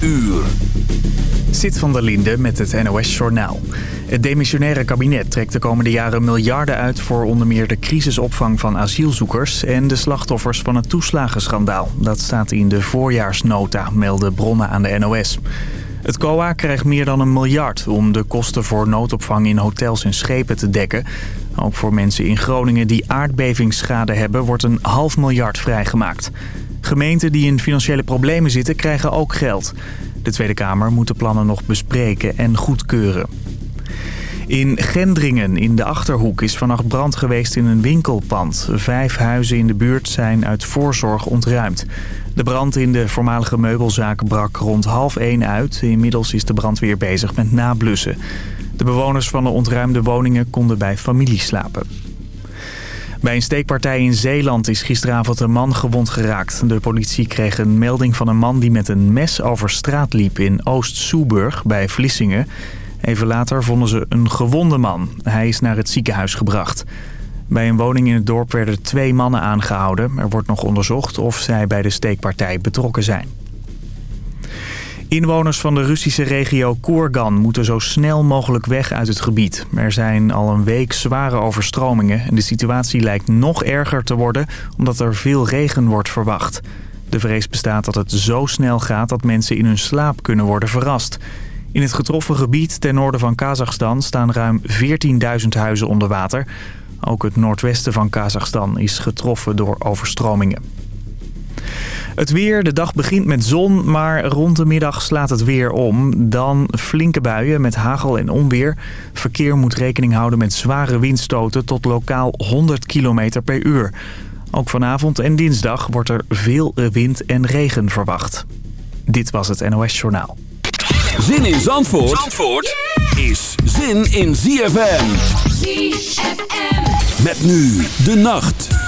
uur. Zit van der Linde met het NOS-journaal. Het demissionaire kabinet trekt de komende jaren miljarden uit... voor onder meer de crisisopvang van asielzoekers... en de slachtoffers van het toeslagenschandaal. Dat staat in de voorjaarsnota, melden bronnen aan de NOS. Het COA krijgt meer dan een miljard om de kosten voor noodopvang in hotels en schepen te dekken. Ook voor mensen in Groningen die aardbevingsschade hebben wordt een half miljard vrijgemaakt. Gemeenten die in financiële problemen zitten krijgen ook geld. De Tweede Kamer moet de plannen nog bespreken en goedkeuren. In Gendringen in de Achterhoek is vannacht brand geweest in een winkelpand. Vijf huizen in de buurt zijn uit voorzorg ontruimd. De brand in de voormalige meubelzaak brak rond half één uit. Inmiddels is de brandweer bezig met nablussen. De bewoners van de ontruimde woningen konden bij familie slapen. Bij een steekpartij in Zeeland is gisteravond een man gewond geraakt. De politie kreeg een melding van een man die met een mes over straat liep in Oost-Soeburg bij Vlissingen. Even later vonden ze een gewonde man. Hij is naar het ziekenhuis gebracht. Bij een woning in het dorp werden twee mannen aangehouden. Er wordt nog onderzocht of zij bij de steekpartij betrokken zijn. Inwoners van de Russische regio Koergan moeten zo snel mogelijk weg uit het gebied. Er zijn al een week zware overstromingen en de situatie lijkt nog erger te worden omdat er veel regen wordt verwacht. De vrees bestaat dat het zo snel gaat dat mensen in hun slaap kunnen worden verrast. In het getroffen gebied ten noorden van Kazachstan staan ruim 14.000 huizen onder water. Ook het noordwesten van Kazachstan is getroffen door overstromingen. Het weer, de dag begint met zon, maar rond de middag slaat het weer om. Dan flinke buien met hagel en onweer. Verkeer moet rekening houden met zware windstoten tot lokaal 100 km per uur. Ook vanavond en dinsdag wordt er veel wind en regen verwacht. Dit was het NOS Journaal. Zin in Zandvoort, Zandvoort is zin in ZFM. ZFM. Met nu de nacht.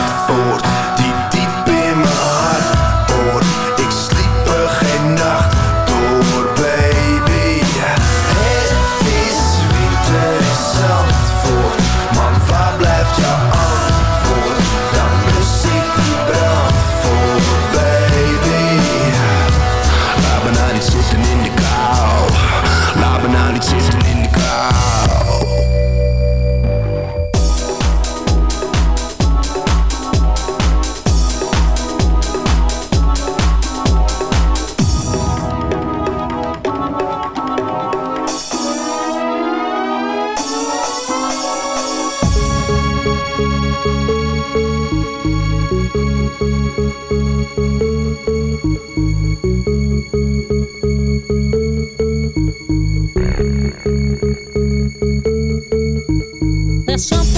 Champagne.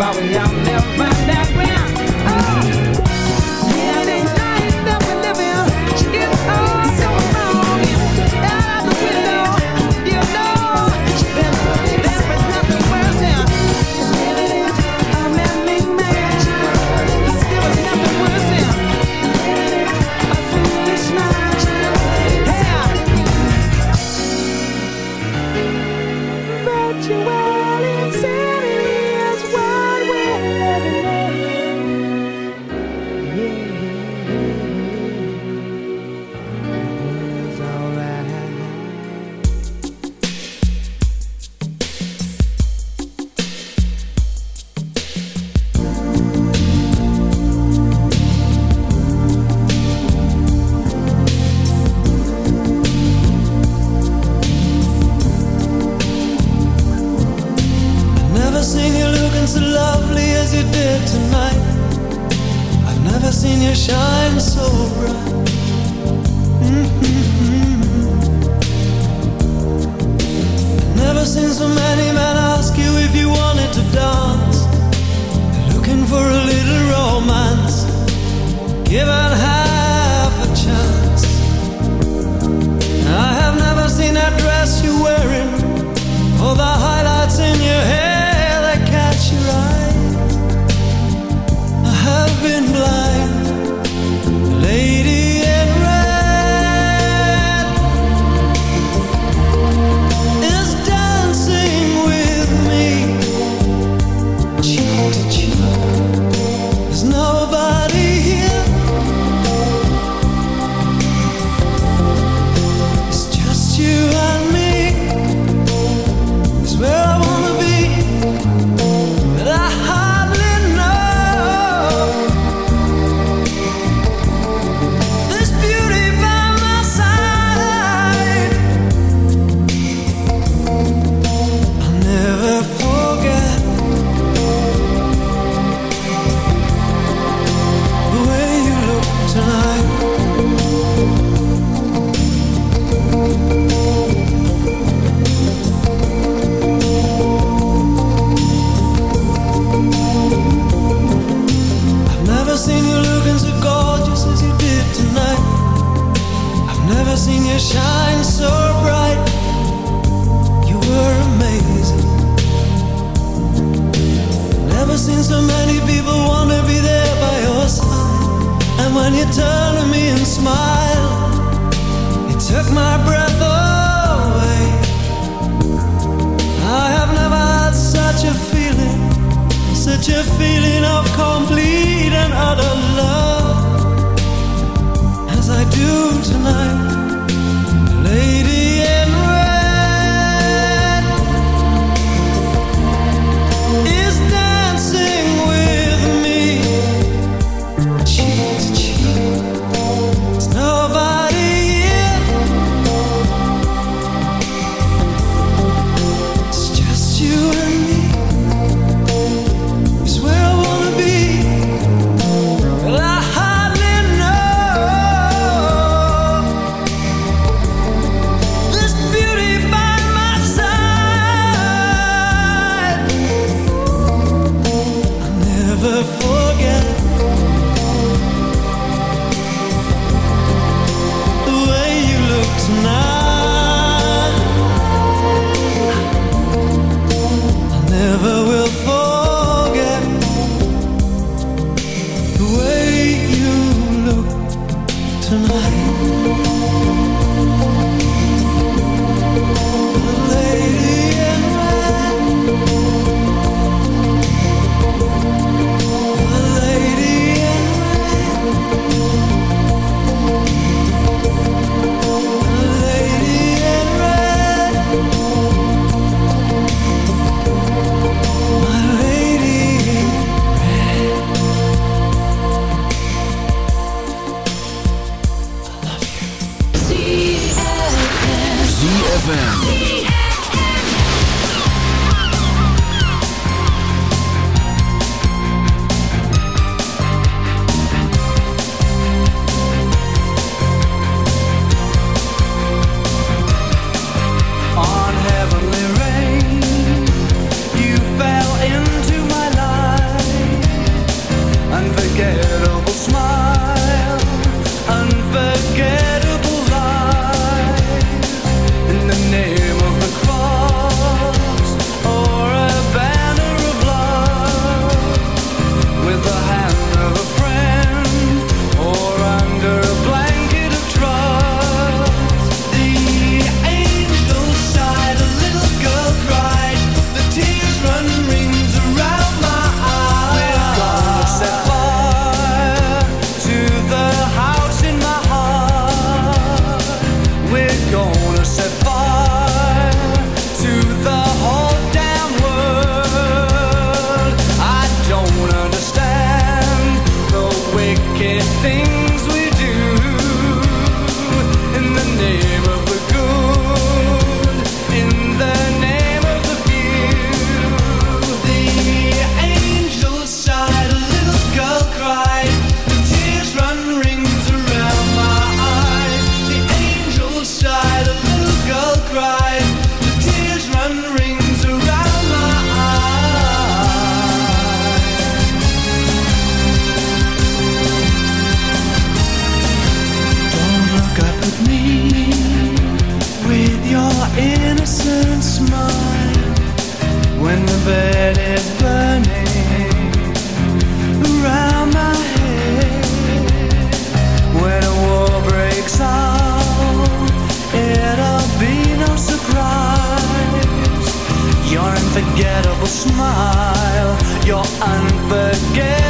far we are never now gone. again